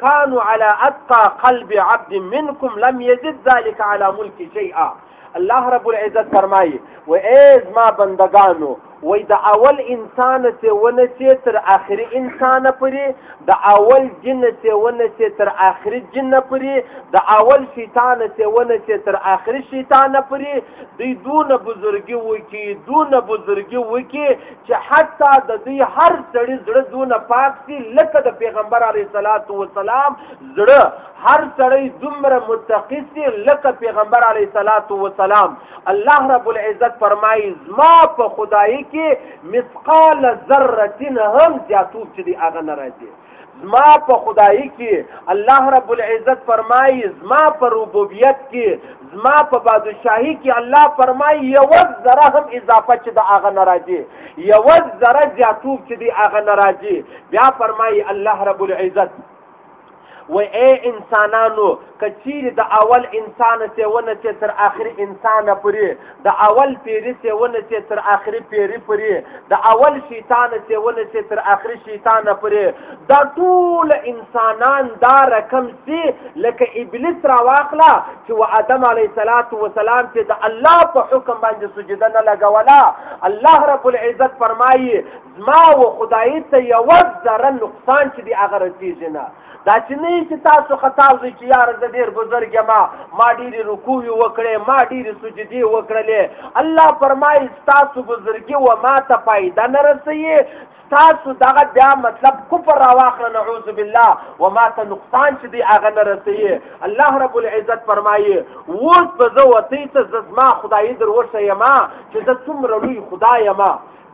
کانو علی اتقا قلب عبد منکم لم یزد ذلک علی ملک شیئا الله رب العزت فرمایي و ایز ما بندگانو وای د اول انسان ته ونه چې تر اخري انسان پورې د اول جن ته ونه چې تر اخري جن پورې د اول شیطان ته ونه چې تر اخري شیطان پورې دوی دونه بزرګي وکي دونه بزرګي وکي چې حتی د دوی هر سړي زړه دونه پاک سي لکه د پیغمبر علیه الصلاة والسلام زړه هر سړی دومره متقی سي لکه پیغمبر علی صلوات و سلام الله رب العزت فرمایي زما په خدای کې مثقال ذره هم زیاتوب چې دی هغه نه راځي زما په خدایي کې الله رب العزت فرمایي زما په ربوبیت کې زما په بادشاهي کې الله فرمایي یو ذره هم اضافه چې د هغه نه راځي یو ذره زیاتوب چې د هغه نه راځي بیا فرمایي الله رب العزت و اے انسانانو که چیرې د اول انسانه سې ونسې تر اخري انسانه پورې، د اول پیري سې ونسې تر اخري پیري پورې، د اول شیطانه سې ونسې تر اخري شیطانه پورې، دا ټول انسانان دا رکم سي لکه ابلیس راواخله چې و آدم علیه الصلوة والسلام ته د الله په حکم باندې سجده نه لګوله، الله رب العزت فرمایي، زما و خدایي ته یوه ذره نقصان چې دي هغه رسیږي نه. دا چې نه چې تاسو خطا وي چې یار زه ډیر بزرګ یم ما ډیرې رکوعې وکړې ما ډیرې سجدې وکړلې الله فرمایي ستاسو بزرګي و ما ته فایده نه رسوي ستاسو دغه بیا مطلب کفر راواخله نعوذ بالله و ما ته نقصان چې دی هغه نه رسوي الله رب العزت فرمایي اوس به زه وتۍ ته زه زما خدایي در وښیم چې زه څومره لوی خدای یم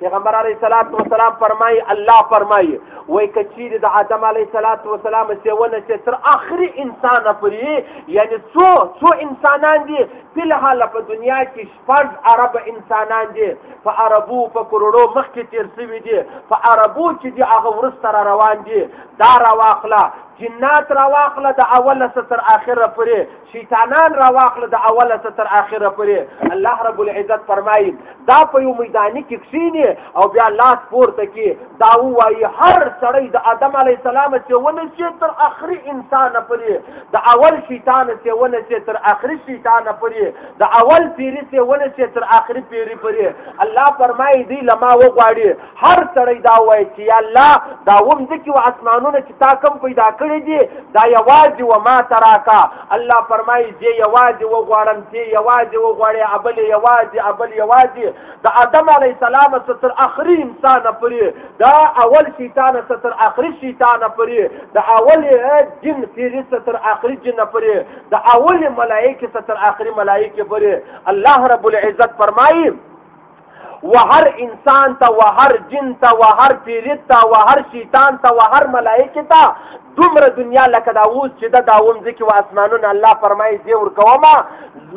پیغمبر علیه الصلاۃ والسلام فرمایي الله فرمایي وای کچیر د آدم علیه الصلاۃ والسلام سیونه چې تر اخري انسان پورې یعنی څو څو انسانان دي په لحال په دنیا کې شپږ عرب انسانان دي په عربو په کروڑو مخکې تیر شوي دي په عربو چې دي هغه ورسته را روان دي دا را واخله جنات را واخله د اوله تر اخره پورې شیطانان را واخله د اوله څخه تر اخره پورې الله رب العزت فرمایي دا په یو میداني کې کښینی او بیا لاس پورته کې دا وایي هر سړی د آدم علی السلام چې ونه چې تر اخري انسان پورې د اول شیطان چې ونه چې تر اخري شیطان پورې د اول پیری چې ونه چې تر اخري پیری پورې الله فرمایي دی لما وغواړي هر سړی دا وایي چې یا الله دا ومځکې و اسمانونه چې تا کم پیدا کړي دي دا یوازې و ما ته راکه الله فرمایي زه یوازې وغواړم ته یوازې وغواړې ابل یوازې ابل یوازې د آدم علیه السلام ستر اخري انسان پرې دا اول شیطان ستر اخري شیطان پرې د اول جن فیری ستر اخري جن پرې د اول ملائکه ستر اخري ملائکه پرې الله رب العزت فرمایي وهر انسان ته وهر جن ته وهر پیرید ته وهر شیطان ته وهر ملائکه ته دومره دنیا لکه دا اوس چې دا داوم ځکه و اسمانونه الله فرمایي زه ور کوم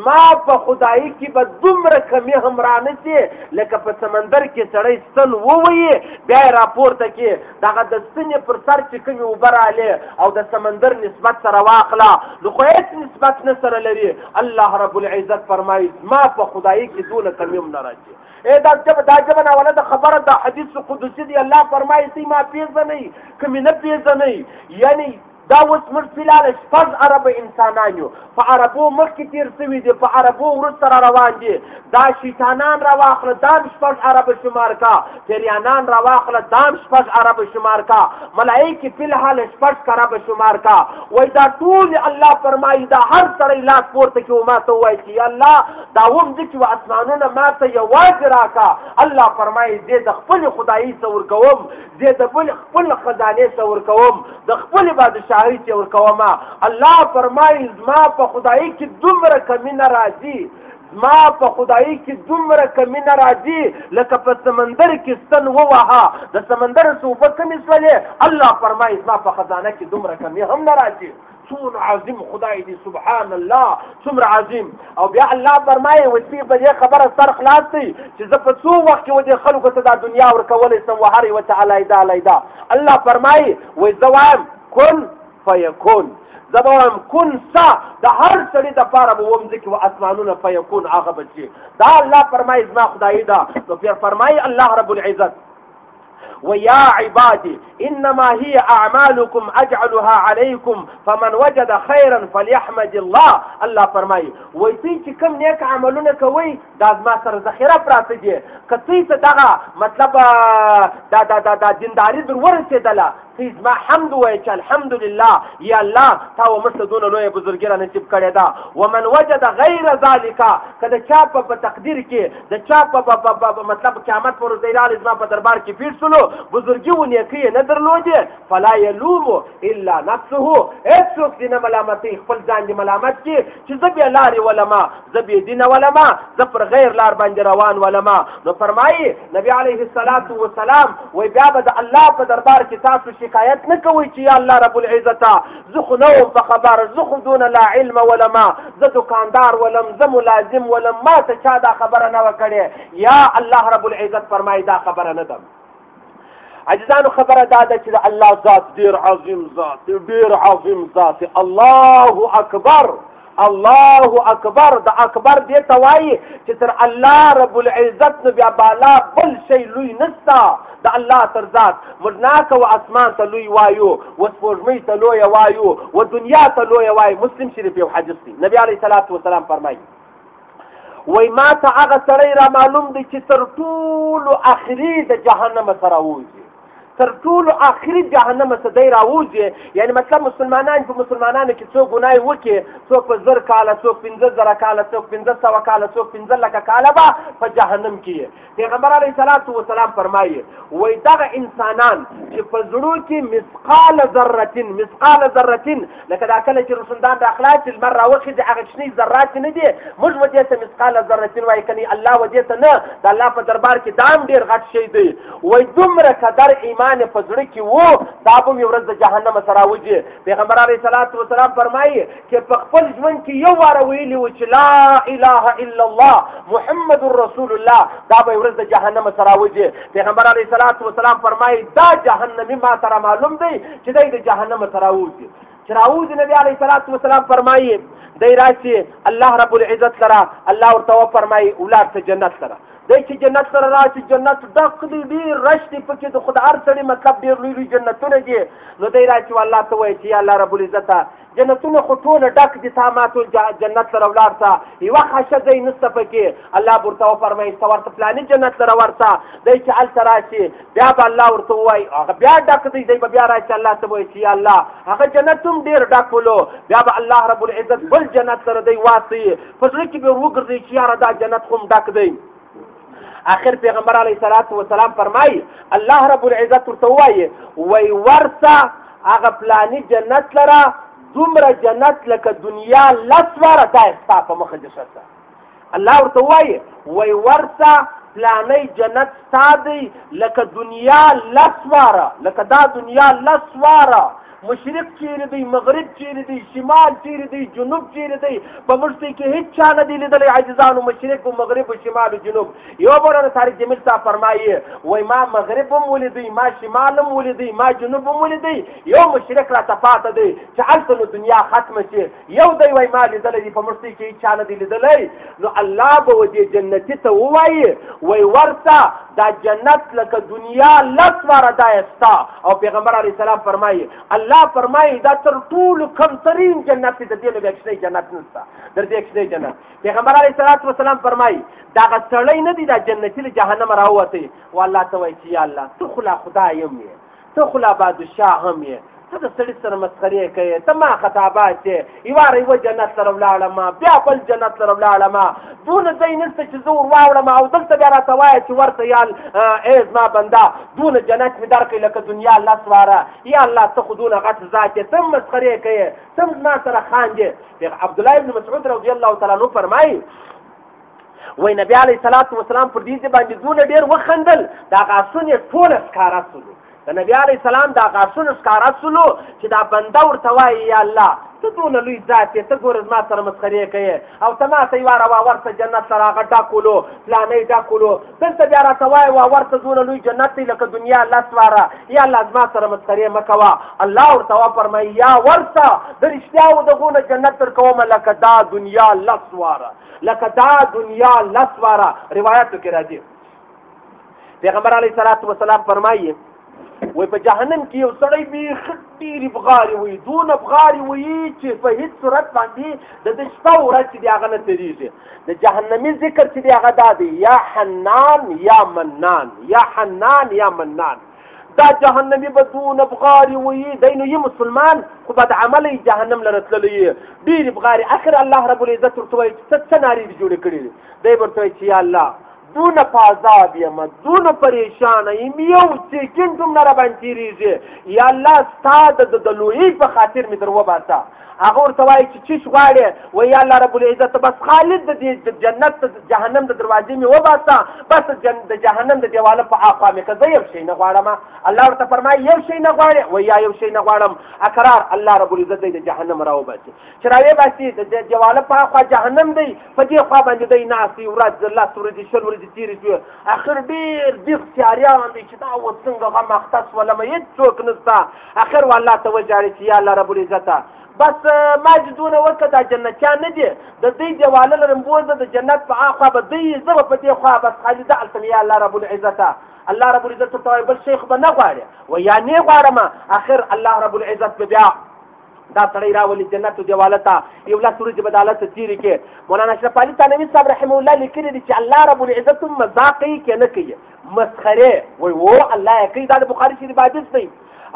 ما په خدای کې به دومره کمی هم رانه سي لکه په سمندر کې سړی ستن ووي بیا راپورته کې دغه د ستنې پر سر چې کمی وبراله او د سمندر نسبت سره واخلا نو خو هیڅ نسبت نه سره لري الله رب العزت فرمایي ما په خدای کې دونه کمی هم نه راځي اے دا جب دا جب نه ولا د خبره د حدیث قدسی دی الله فرمایي تی ما پیژنې کمی نه پیژنې یعنی دا اوس موږ فلال شپږ عرب انسانان یو په عربو مخکې تیر سوي دي په عربو وروسته را روان دي دا شیطانان راواخله دام شپږ عرب شمار کا پیریانان راواخله دام شپږ عرب شمار کا ملائکه په الحال شپږ کرب شمار کا وای دا ټول الله فرمایي دا هر سړی لاس پورته کې وما ته وای چې الله دا وم دي چې اسمانونه ما ته یوازې راکا الله فرمایي زه د خپل خدایي څور کوم زه د بل خپل خزانه څور کوم د خپل بادشاهي څور کوم الله فرمایي زما په خدایي کې دومره کمینه راځي ما په خدايي کې دومره کمی نه راځي لکه په سمندر کې ستن ووهه د سمندر څه اوبه کمې شولې الله فرمایي زما په خزانه کې دومره کمی هم نه راځي څومره عظیم خدای دی سبحان الله څومره عظیم او بیا الله فرمایي وسی په دې خبره سر خلاص دی چې زه په څو وخت کې ودې خلکو ته دا دنیا ورکولې سم وهري وتعالى دا لیدا الله فرمایي وې زوام کن فیکون زه به وایم کن سه د هر سړي دپاره به وم ځکې و اسمانونه فیکون هغه به چې دا الله فرمایي زما خدایي ده نو پرې فرمایي الله رب العزت ويا عبادي إنما هي أعمالكم أجعلها عليكم فمن وجد خيرا فليحمد الله الله فرمایي وایي دوی چې کوم نیک عملونه کوي دا زما سره ذخیره پراته دي که څه ته دغه مطلب دا دا دا دا دینداری در ورسېدله څه زما حمد وایي چې الحمدلله یا الله تا و موږ ته دونه لویه بزرګي را نصیب کړې ده ومن وجد غیر ذالک که د چا په په تقدیر کې د چا په په مطلب قیامت پر ورځ راغلی زما په دربار کې پیټ سولو بزرګي و نیکۍ نه درلودې فلا یلوم الا نفسه هېڅوک دې نه ملامتوي خپل ځان دې ملامت کړي چې زه بې لارې ولمه زه بی دین ولما زه پر غیر لار باندې روان ولما نو فرمایي نبی علیه الصلاۃ والسلام وای بیا به د الله په دربار کې تاسو شکایت نه کوئ چې یا الله رب العزت زه خو نه وم په خبر زه خو دون لا علم ولما زه دکاندار ولم زه ملازم ولم ما ته چا دا خبره نه وکړي یا الله رب العزت فرمایي دا خبره نه ده عزیزانو خبره دا ده چې د الله ذات ډیر عظیم ذات ډیر عظیم ذات الله اکبر الله اکبر د اکبر دې ته وایي چې تر الله رب العزت نو بیا بالا بل شی لوی نستا د الله تر ذات مرناک او اسمان ته لوی وایو و سپوږمۍ ته لوی وایو و دنیا ته لوی وایو مسلم شریف یو حدیث دی نبی علیه الصلاۃ والسلام فرمایي وای ما ته هغه سړی را معلوم دی چې تر ټولو اخري د جهنم څخه راووځي تر ټولو اخري جهنم څخه دی راووځي یعنی مطلب مسلمانان په مسلمانانو کې څو ګناي وکي څو په زر کاله څو پنځه زره کاله څو پنځه سوه کاله څو پنځه لکه کاله به په جهنم کې پیغمبر علیه الصلاۃ والسلام فرمایي وای دغه انسانان چې په زړو کې مثقال ذرتين مثقال ذرتين لکه دا کله چې رسوندان راخلاص لمر راوخی د هغه شنی ذرات نه دي موږ ودې ته مثقال ذرتين وای کني الله ودې ته نه د الله په دربار کې دام ډیر غټ شي دی وای دومره قدر ایمان په زړه کې وو دا به مې ورځ د جهنم سره وځي پیغمبر علیه الصلاۃ والسلام فرمایي چې په خپل ژوند کې یو وار ویلی و چې لا اله الا الله محمد رسول الله دا به ورځ د جهنم سره وځي پیغمبر علیه الصلاۃ والسلام فرمایي دا جهنمی ما تر معلوم دی چې دا د جهنم سره وځي چې راوځ نبی علیه الصلاۃ والسلام فرمایي دی راشي الله رب العزت سره الله ورته فرمایي اولاد ته جنت سره دی چې جنت سره راشي جنت ډک دی ډیر رش دی پکې د خدای سره مطلب ډیر لوی جنتونه دي نو دی راشي الله ته وایي چې الله رب العزت جنتونه خو ټول ډک دي تا ما ټول جنت لره ولاړ سه یوه خاشه ځای نسته پکې الله ورته وفرمایي ته ورته پلاني جنت لره ورسه دی چې هلته راشي بیا به الله ورته ووایي هغه بیا ډک دی دی به بیا راشي الله ته وایي چې یا الله هغه جنت هم ډېر ډک ولو بیا به الله رب العزت بل جنت لره دی واسی په زړه کې به وګرځي چې یاره دا جنت خو هم ډک دی اخر پیغمبر علیه الصلاۃ والسلام فرمایي الله رب العزت ورته وایي وای ورته هغه پلاني جنت لره دومره جنت لکه دنیا لس واره دا ستا په مخه دې شته الله ورته وایي وای ورته پلاني جنت ستا دی لکه دنیا لس واره لکه دا دنیا لس واره مشرق چیرې دی مغرب چیرې دی شمال چیرې دی جنوب چیرې دی په مشتي کې هیڅ چا نه دی لیدلی عزیزانو مشرق او مغرب او شمال او جنوب یو بل طارق جمیل صاحب فرمایي وای ما مغرب هم ولیدی ما شمال هم ولیدی ما جنوب هم ولیدی یو مشرق راته پاته دی چې هلته نو دنیا ختمه شي یو دی وای ما لیدلی دی په مستۍ کې چا نه دی لیدلی نو الله به ودې جنتي ته ووایي وای ورته دا جنت لکه دنیا لس واره دا ستا او پیغمبر علیه السلام فرمایي الله فرمایي دا تر ټولو کمترین جنت دی د دې نه بېکشنی جنت نشته در دې کشنی جنت پیغمبر علیه الصلاۃ والسلام فرمایي دا غسړی نه دی دا جنتی له جهنم راوته والله ته وایي چې یا الله تو خلا خدای یم ته خو لا بادشاه هم یې ته د سړي سره مسخرې کوې ته ما خطابات یې یوه ورځ یوه جنت سره ولاړم بیا بل جنت سره ولاړم دونه ځای نشته چې زه ور واوړم او دلته بیا راته وایه چې ورته یال ای زما بنده دونه جنت مې درکړې لکه دنیا لس واره یا الله ته خو دونه غټ ذات یې ته هم مسخرې کوې ته هم زما سره خاندې عبدالله ابن مسعود رضی الله تعالی عنه فرمایي وای نبی علیه الصلاۃ والسلام پر دې باندې دونه ډیر وخندل دا غاسون یې ټول اسکارات سولو د نبی علیه السلام دا غاسون اسکارات سولو چې دا بنده ورته وای یا الله ته دونه لوی ذات یې ته ګور ما سره مسخرې کوي او ته ما ته یو راوا ورته جنت سره غټا کولو پلانې دا کولو دلته بیا راته وایه واور ته ځونه لوی جنت دی لکه دنیا لس واره یا الله زما سره مسخرې مه کوه الله ورته وفرمایي یا ورته د رښتیا و د غونه جنت در کوم لکه دا دنیا لس واره لکه دا دنیا لس واره روایتو کې راځي پیغمبر علیه السلام فرمایي وای په جهنم کې یو سړی به خټيري بغاري وي دون بغاري وي چې په هیڅ صورت باندې د د شپه ورځ چې هغه نه تیریږي د جهنمي ذکر چې هغه دادی یا حنان یا منان یا حنان یا منان دا جهنمی به دون بغاری وی دینو یی مسلمان خو بد عملی جهنم لره تللی ډیر بغاری اخر الله رب العزت ورته وایي څه څه ناری جوړ کړی دی ورته وایي چې یا الله دونه په عذاب یم دونه پریشانه یم یو سیکنډ هم نه راباندې تېرېږي یا الله ستا د د لویۍ په خاطر مې در وباسه هغه ورته وایي چې چیش غواړې وایي یا الله رب العزت بس خالد د دې جنت د جهنم د دروازې مې وباسه بس د جهنم د دیواله په آخوا مې که زه یو شی نه غواړم الله ورته فرمایي یو شی نه غواړې وایي یا یو شی نه غواړم اقرار الله رب العزت دی د جهنم راوباسي چې راوې باسي د دیواله په خوا جهنم دی په دې خوا باندې دی ناست دی ورځ لس ورځې شل ورځې تېرې شوې اخر ډېر دیغ تیاریان دی چې دا اوس څنګه غم اخته سولم هېڅوک نشته اخر والله ته وژاړي چې یا الله رب العزته بس ما چې دونه وکړه دا جنتیان نه دي د دوی دیواله لرم بوزه د جنت په اخوا به دوی زه به په دې خوا بس خالي ده هلته مې یا الله رب العزته الله رب العزت ته وایي بل شیخ به نه غواړي و یا نه غواړم اخر الله رب العزت به بیا دا سړی راولي جنت دیواله ته یو لاس ورځې به د الله ته تېرې کې مولانا اشرف علي تنوي صاحب رحمه الله لیکلي دي چې الله رب العزت مزاق کوي که نه کوي مسخرې وایي و الله یې کوي دا د بخاري شریف حدیث دی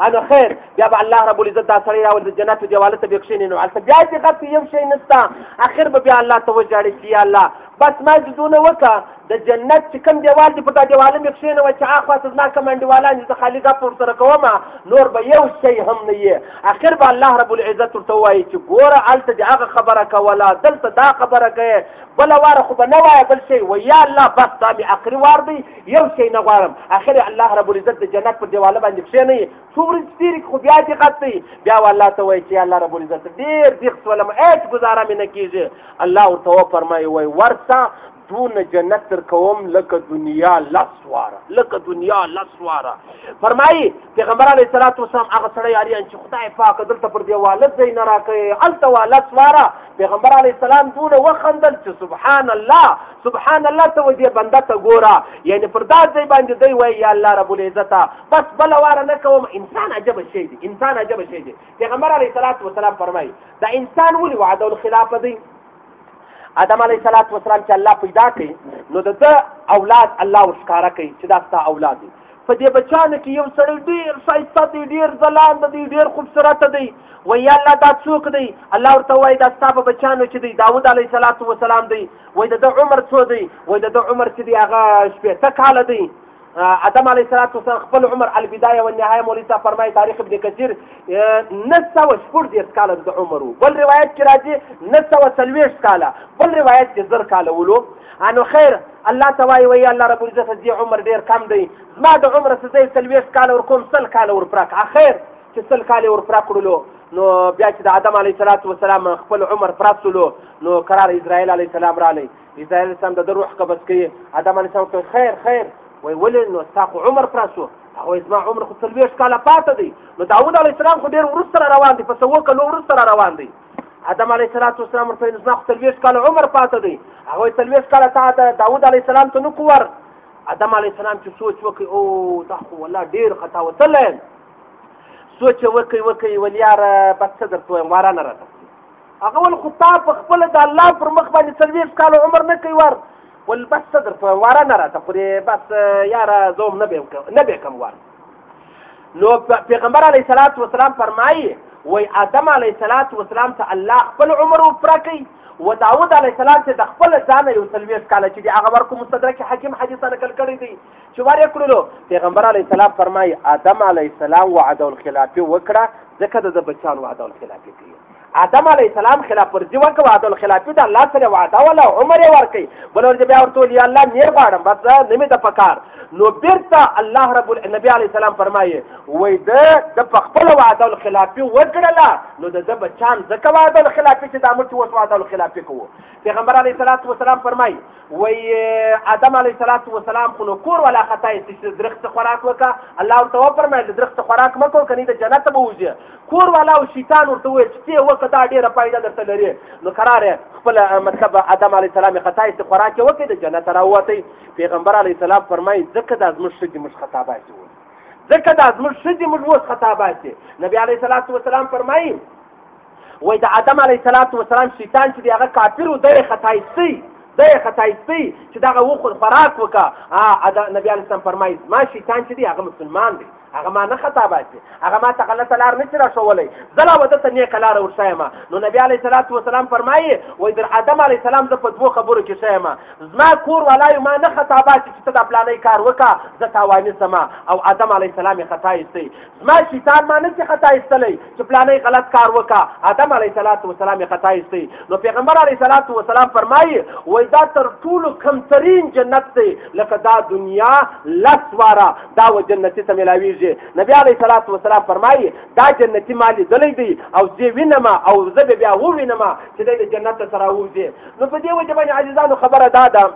انا خیر بیا به الله رب العزت دا سړی راول د جنت دیواله ته به کښینې نو هلته بیا چې غف یو شی نشته اخر به بیا الله ته وژاړي چې یا الله بس ما دې دونه وکړه د جنت چې کوم دیوال دې پر دا دیواله مې کښېنوه چې هاخوا ته زما کوم انډیوالان دي زه خالي ګپ ورسره کوم نور به یو شی هم نه یې اخر به الله رب العزت ورته ووایي چې ګوره هلته دې هغه خبره کوله دلته دا خبره کوې بله واره خو به نه وایه بل شی و یا الله بس دا مې اخري وار دی یو شی نه غواړم اخر الله رب العزت د جنت پر دیواله باندې کښېنوي څو ورځې تېرې خو بیا دې غت دی بیا الله ته وایي چې الله رب العزت ډېر دیخ سولم هېڅ ګزاره مې نه کېږي الله ورته وفرمایي وایي ورسه دونه جنت در کوم لکه دنیا لس واره لکه دنیا لس واره فرمایي پیغمبر علیه السلام هغه سړی یاریان چې خدای پاک دلته پر دیواله ځای نه راکوي هلته وا لس واره پیغمبر علی السلام دونه وخندل چې سبحان الله سبحان الله ته ودی بنده ته ګوره یعنی پر دا ځای باندې دی وای یا الله رب العزت بس بل واره نه کوم انسان عجب شی دی انسان عجب شی دی پیغمبر علی السلام فرمایي دا انسان ولي وعده الخلاف دی آدم علیه السلام چې الله پیدا کړي نو د اولاد الله وښکاره کوي چې دا ستا اولاد دی په دې بچانو کې یو سړی ډیر ښایسته دی ډیر ځلانده دی ډیر خوبصورت دی وایي یا الله دا څوک دی الله ورته وایي دا ستا په بچانو کې دی داود علیه صلات وسلام دی وایي د ده عمر څو دی وایي د ده عمر چې دی هغه شپېته کاله دی ادم علیه السلام وسلام خپل عمر البدايه والنهايه مولوی صاحب فرمایي تاریخ ابن کثیر نه سوه شپږ دېرش کاله د عمر و بل روایت کې راځي نه سوه څلوېښت کاله بل روایت کې زر کاله ولو انو خیر الله ته وایي وایي الله رب العزت دې عمر ډېر کم دی زما د عمر څه ځای څلوېښت کاله ورکوم سل کاله ورپوره کړه اخر چې سل کاله ورپوره کړلو نو بیا چې د آدم علیه السلام وسلام خپل عمر پراتلو نو قرار اسرائیل علیه السلام رالی اسرائیل السلام د روح قبض کوي آدم علیه السلام ته خیر خیر وای ولې نو ستا خو عمر پراسو هغه زما عمر خو څلوېښت کاله پاته دی نو داود علیه السلام خو ډېر وروسته را روان دی په سوه کلو وروسته را روان دی آدم علیه السلام والسلام ورته ویل زما خو څلوېښت کاله عمر پاته دی هغه وایي څلوېښت کاله تا د داود علیه السلام ته نکو ور آدم علیه السلام چې سوچ وکړي او دا خو والله ډېر خطا وتلی یم سوچ یې وکړي وکړي ول یاره بس څه درته وایم وارانه راته هغه ول خو تا په خپله د الله پر مخ باندې څلوېښت کاله عمر نه کوي ور ول بس څه درته وایم وارانه راته خورې بس یاره زه هم نه بېم نه بېکم وار نو پیغمبر علیه الصلاۃ والسلام فرمایي وای آدم علیه الصلاۃ والسلام ته الله خپل عمر وفرا کوي و داوود علیه السلام ته د خپل ځان یو څلوېښت کاله چې د هغه ورکو مستدرک حکیم حدیث نقل کړی دی چې ور یې کړلو پیغمبر علیه السلام فرمایي آدم علیه السلام وعده الخلافه وکړه ځکه د بچان وعده الخلافه کوي آدم علیه السلام خلاف ورزي وکړه وعده الخلافي د الله سره وعده ولا عمر یې ورکړي بل ورځ بیا ورته ویل یا الله نیر غواړم بس نه مې د پکار نو بیرته الله رب النبي علیه السلام فرمایي وای د د پخپل وعده الخلافي وکړله نو د د بچان ځکه وعده الخلافي چې دا موږ اوس وعده الخلافي کوو پیغمبر علیه السلام فرمایي وی آدم علیه الصلاۃ والسلام خو نو کور ولا خطا یې چې درخت خوراک وکا الله ورته و فرمایل درخت خوراک مکو کني د جنت به وځي کور ولا او شیطان ورته وی چې ته وکه دا ډیره پایده درته لري نو قرار خپل مطلب آدم علیه السلام خطا یې خوراک وکړي د جنت راوتی پیغمبر علیه السلام فرمایي ځکه د ازمش شګي مش خطا باسي ځکه د ازمش شګي مش خطا باسي نبی علیه السلام فرمایي وای د آدم علیه الصلاۃ والسلام شیطان چې دی هغه کافر و دی خطایستی دی خطایستی چې دغه و خور خوراک وکا نبی علیه السلام فرمایي ما شیطان چې دی هغه مسلمان دی هغه ما نه خطا باسي هغه ما ته غلطه لار نه چر شولای زلا وته ته نیک لار ورسایم نو نبی علی صلوات و سلام فرمایي وای در ادم علی سلام د په دوه خبرو کې شایم زما کور ولای ما نه خطا باسي چې ته د پلانې کار وکا زه تاوانی سما او ادم علی سلام خطا ایستي زما شیطان ما نشي خطا ایستلی چې پلانې غلط کار وکا آدم علیه صلات وسلام یې خطا ایستی نو پیغمبر علیه صلات وسلام فرمایي وای دا تر ټولو کمترین جنت دی لکه دا دنیا لس واره دا و جنتي ته ملاویږي نبی علیه صلات وسلام فرمایي دا جنتي ما لیدلی دی او زه وینم او زه به بیا ووینم چې دی د جنت ته راوځي نو په دې وجه باندې عزیزانو خبره دا ده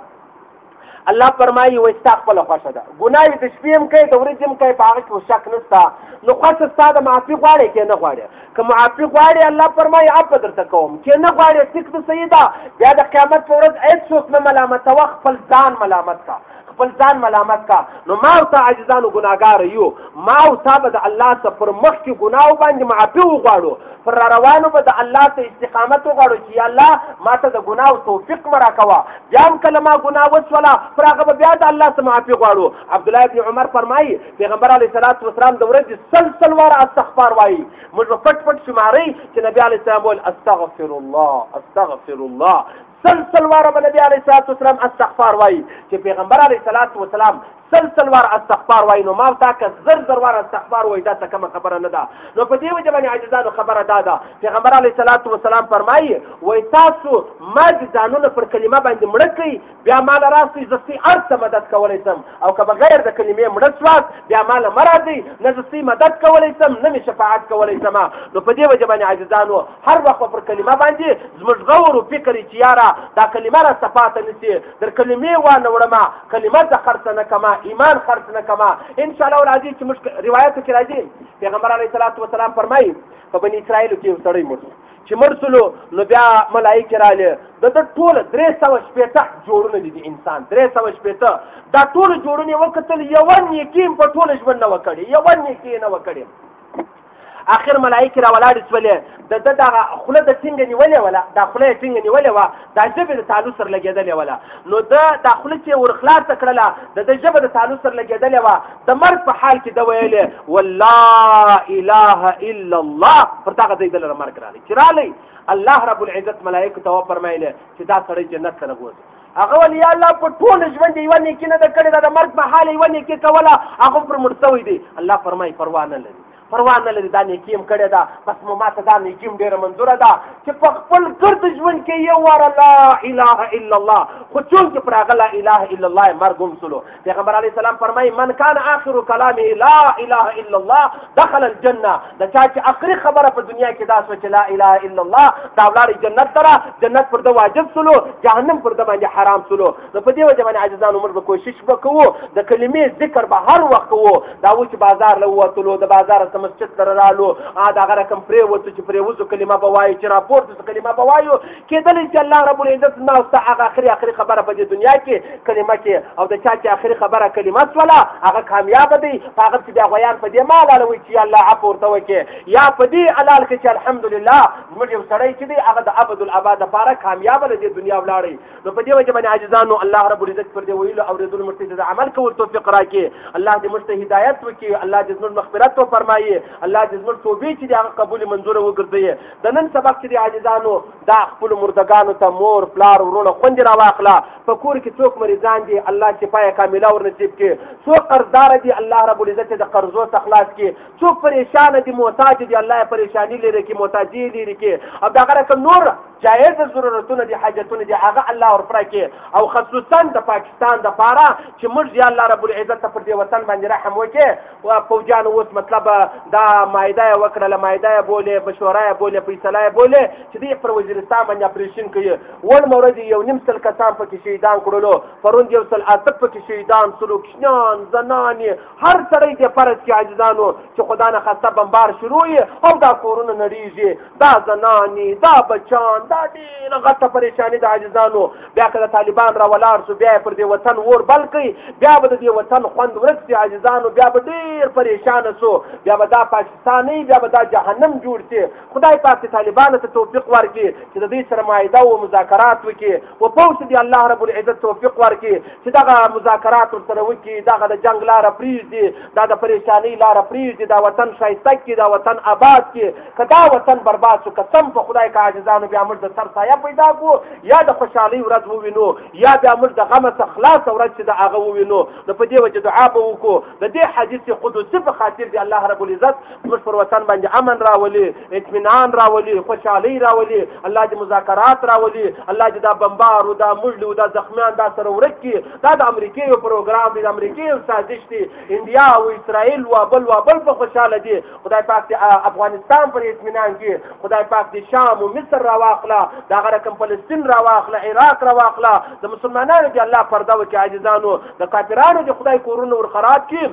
الله فرمایي وایي ستا خپله خوښه ده ګناوې د شپې هم کوې د ورځې هم کوې په هغه کې شک نشته نو خوښه ستا ده معافي غواړې که نه غواړې که معافي غواړې الله فرمایي عفه درته کوم که نه غواړې ټیک د صحیح ده بیا د قیامت په ورځ هېڅ څوک نه ملامتوه خپل ځان ملامت کا خپل ځان ملامت کا نو ما او تا عاجزانو ګناګار یو ما او تا به د الله څخه پر مخ کې ګناو باندې معافي وغواړو پر روانو به د الله ته استقامت وغواړو چې یا الله ما ته د ګناو توفیق مرا کوه بیا هم کله ما ګناه وڅوله پر هغه به بیا د الله څخه معافي غواړو عبدالله ابن عمر فرمایي پیغمبر علیه الصلات وسلام د ورځې سل سل واره استغفار وایي موږ به پټ پټ شمارئ چې نبی علیه السلام ویل استغفر الله استغفر الله سل سل واره به نبی علیه الصلات وسلام استغفار وایي چې پیغمبر علیه الصلات وسلام سل سل وار استغفار وای نو ما او تا که زر زر وار استغفار وای دا څه کومه خبره نه ده نو په دې وجه باندې عاجزانو خبره دا ده پیغمبر علیه الصلاۃ والسلام فرمایي وای تاسو ما د ځانونه پر کلمه باندې مړ کړئ بیا ما له راستي زستي ارته مدد کولی سم او که بغیر د کلمې مړ شواست بیا ما له مه راځئ نه زستي مدد کولی سم نه مې شفاعت کولی سم نو په دې وجه باندې عاجزانو هر وخت پر کلمه باندې زموږ غور او فکر چې یاره دا کلمه را صفات نسی در کلمې وانه وړما کلمه د خرڅ نه کما ایمان خرڅ نه کما ان شاء الله راځي چې موږ روایت کې راځي پیغمبر علیه الصلاۃ والسلام فرمایي په بنی اسرائیل کې یو سړی مړ چې مړ شلو نو بیا ملایکه رااله د د ټول 300 شپېته جوړونه دي د انسان 300 شپېته دا ټول جوړونه وکتل یو نیکیم په ټول ژوند نه وکړي یو نیکیم نه وکړي اخر ملائکه را ولاړې سولې د د دغه خوله د ټینګه نیولې ولا دا خوله یې ټینګه نیولې وه دا ژبه د تعلق سره لګېدلې ولا نو د دا خوله چې ور خلاص کړله د د ژبه د تعلق سره لګېدلې وه د مرګ په حال کې د ویلې والله اله الا الله پر دغه ځای دلته مرګ راغی چې رالی الله رب العزت ملائکه ته و فرمایله چې دا سړی جنت ته وځي هغه ولی الله په ټول ژوند یو نیکی نه کړی دا د مرګ په حال یو نیکی کوله هغه پر مرتوی دی الله فرمای پروا نه لري پروا نه لري دا نیکی هم کړی دا بس مو ماته دا نیکی هم ډیره منظوره ده چې په خپل ګرد ژوند کې یو واره لا اله الا الله خو چون کې پر هغه لا اله الا الله مرګ هم سلو پیغمبر علیه السلام فرمایي من کان آخر کلامه لا اله الا الله دخل الجنه د چا چې اخري خبره په دنیا کې دا سوچ لا اله الا الله دا ولاړ جنت ترا جنت پر د واجب سلو جهنم پر د باندې حرام سلو نو په دې وجه باندې عاجزان عمر به کوشش وکړو د کلمې ذکر به هر وخت وو دا و چې بازار له وتلو د بازار ته مسجد تر رالو دا غره کم پرې وته چې پرې وځو کلمه به وایي چې راپورته کلمه به وایو کېدلی چې الله رب العزت زما او ستا هغه اخري اخري خبره په دې دنیا کې کلمه کې او د چا چې اخري خبره کلمه شوله هغه کامیابه دی په هغه پسې بیا غویان په دې مه حلالوئ چې یا الله عفو ورته وکړې یا په دې حلال کړې چې الحمدلله زموږ یو سړی چې دی هغه د ابدالاباد لپاره کامیابه له دې دنیا ولاړی نو په دې وجه باندې عاجزانو الله رب العزت پر دې ویلو اورېدلو موږ ته د عمل کولو توفیق راکړي الله دې موږ ته هدایت وکړي الله دې زموږ مغفرت وفرمایي الله دې زموږ توبې چې دي هغه قبولې منظوره وګرځوي د نن سبق چې دې عزیزانو دا خپلو مردګانو ته مور پلار وروڼه خوندې راواخله په کور کې څوک مریضان دي الله شفای کامله ور نصیب کړي څوک قرضدار دي الله رب العزت د قرضو څخه خلاص کړي څوک پریشان دي محتاج دي الله یې پریشانی لري کې محتاجي لري کې او دا غره کوم نور جایز ضرورتونه دي حاجتونه دي هغه الله ورپره کې او خصوصا د پاکستان د پاره چې موږ یا الله رب العزت پر دې وطن باندې رحم وکړي و پوجانو اوس مطلب دا مایده یې وکړله مایده یې بولې مشوره یې بولې فیصله یې بولې چې دوی پر وزیرستان باندې اپریشن کوي وړمه ورځ یو نیم سل کسان پکې شهیدان کړلو پرون یو سل اته پکې شهیدان سلو کشنان زنانې هر سړی دې فرض کې عاجزانو چې خدانه خسته بمبار شروع او دا کورونه نړیږي دا زناني دا بچان دا ډېره غټه پریشاني د عاجزانو بیا که د طالبان را ولاړ سو بیا یې پر دې وطن اور بل کوي بیا به د دې وطن خوند ورک سي عاجزانو بیا به ډېر پریشانه سو بیا به دا پاکستان نه بیا به دا جهنم جوړ سي خدای پاک دې طالبانو ته توفیق ورکړي چې د دوی سره معاهده او مذاکرات وکړي و پوه سي دې الله رب العزت توفیق ورکړي چې دغه مذاکرات ورسره وکړي دغه د جنګ لاره پرېږدي دا د پریشانۍ لاره پرېږدي دا وطن ښایسته کړي دا وطن آباد کړي که دا وطن برباد شو قسم په خدای که عاجزانو بیا موږ د سر سایه پیدا کړو یا د خوشحالۍ ورځ ووینو یا بیا موږ د غمه څخه خلاصه ورځ چې د هغه ووینو نو په دې وجه دعا به وکړو د دې حدیث قدسي په خاطر دې الله رب العزت موږ پر وطن باندې امن راولي اطمینان راولي خوشحالۍ راولي الله دې مذاکرات راولي الله دې دا بمبار او دا مړل او دا زخمیان دا سره ورک کړي دا د امریکې یو پروګرام دی د امریکې یو سازش دی انډیا او اسرائیل و بل و بل په خوشاله دي خدای پاک دې افغانستان پر اطمینان کې خدای پاک دې شام او مصر را واخلا دا غره کم فلسطین را واخلا عراق را واخلا د مسلمانانو دې الله پرده وکړي عاجزانو د کافرانو دې خدای کورونه ور خراب کړي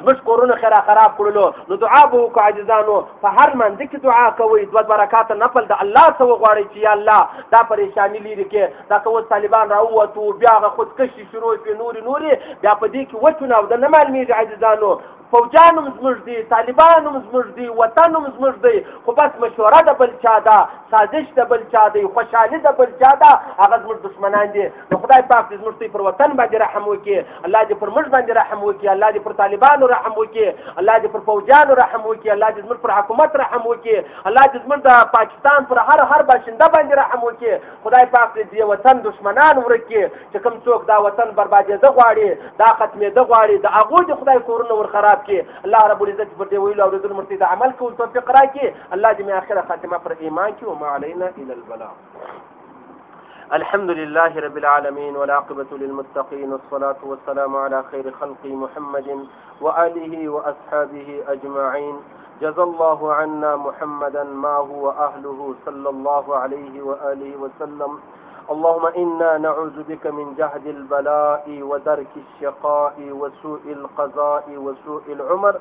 زموږ کورونه خیره خراب کړلو نو دعا به وکړو عاجزانو په هر منځ کې دعا کوئ دوه دوه رکعاته نفل د الله څخه وغواړئ چې یا الله دا پریشانی لري کې دا که اوس طالبان راووتو بیا هغه خودکشي شروع کړي نورې نورې بیا په دې کې وچونه او د نه معلومېږي عاجزانو فوجان هم زموږ دي، طالبان هم زموږ دي، وطن هم زموږ دی، خو بس مشوره د بل چا ده، سازش د بل چا دی، خوشحالي د بل چا ده، هغه زموږ دښمنان دي، نو خدای پاک دې زموږ تئ پر وطن باندې رحم وکړي، الله دې پر موږ باندې رحم وکړي، الله دې پر طالبانو رحم وکړي، الله دې پر فوجانو رحم وکړي، الله دې زموږ پر حکومت رحم وکړي، الله دې زموږ د پاکستان پر هر هر باشنده باندې رحم وکړي، خدای پاک دې دې وطن دښمنان ورک کړي. چې کوم څوک دا وطن بربادېده غواړي دا ختمېده غواړي د هغو د خدای کورونه ور خراب کړي الله رب العزت پر دې ویلو اورېدلو مرتي د عمل کول توفیق راکړي الله دې مې آخره خاتمه پر ایمان کړي وما علینا الا البلاغ الحمد لله رب العالمين والعاقبة للمتقين والصلاة والسلام على خير خلق محمد وآله وأصحابه أجمعين جزى الله عنا محمدا ما هو أهله صلى الله عليه وآله وسلم اللهم إنا نعوذ بك من جهد البلاء ودرك الشقاء وسوء القضاء وسوء العمر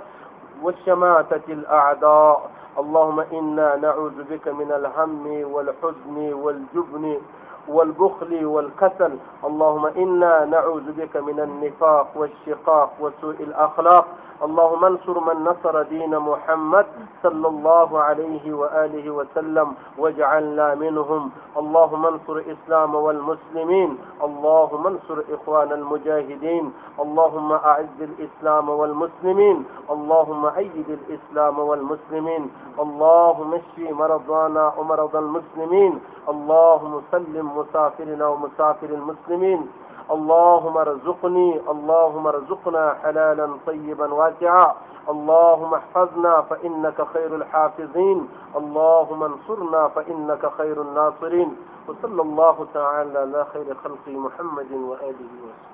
وشماتة الأعداء اللهم إنا نعوذ بك من الهم والحزن والجبن والبخل والكسل اللهم إنا نعوذ بك من النفاق والشقاق وسوء الأخلاق اللهم انصر من نصر دين محمد صلى الله عليه وآله وسلم واجعلنا منهم اللهم انصر إسلام والمسلمين اللهم انصر إخوان المجاهدين اللهم أعز الإسلام والمسلمين اللهم أيد الإسلام والمسلمين اللهم اشفي مرضانا ومرضى المسلمين اللهم سلم مسافرنا ومسافر المسلمين اللهم ارزقني اللهم ارزقنا حلالا طيبا واسعا اللهم احفظنا فإنك خير الحافظين اللهم انصرنا فإنك خير الناصرين وصلى الله تعالى على خير خلق محمد وآله وسلم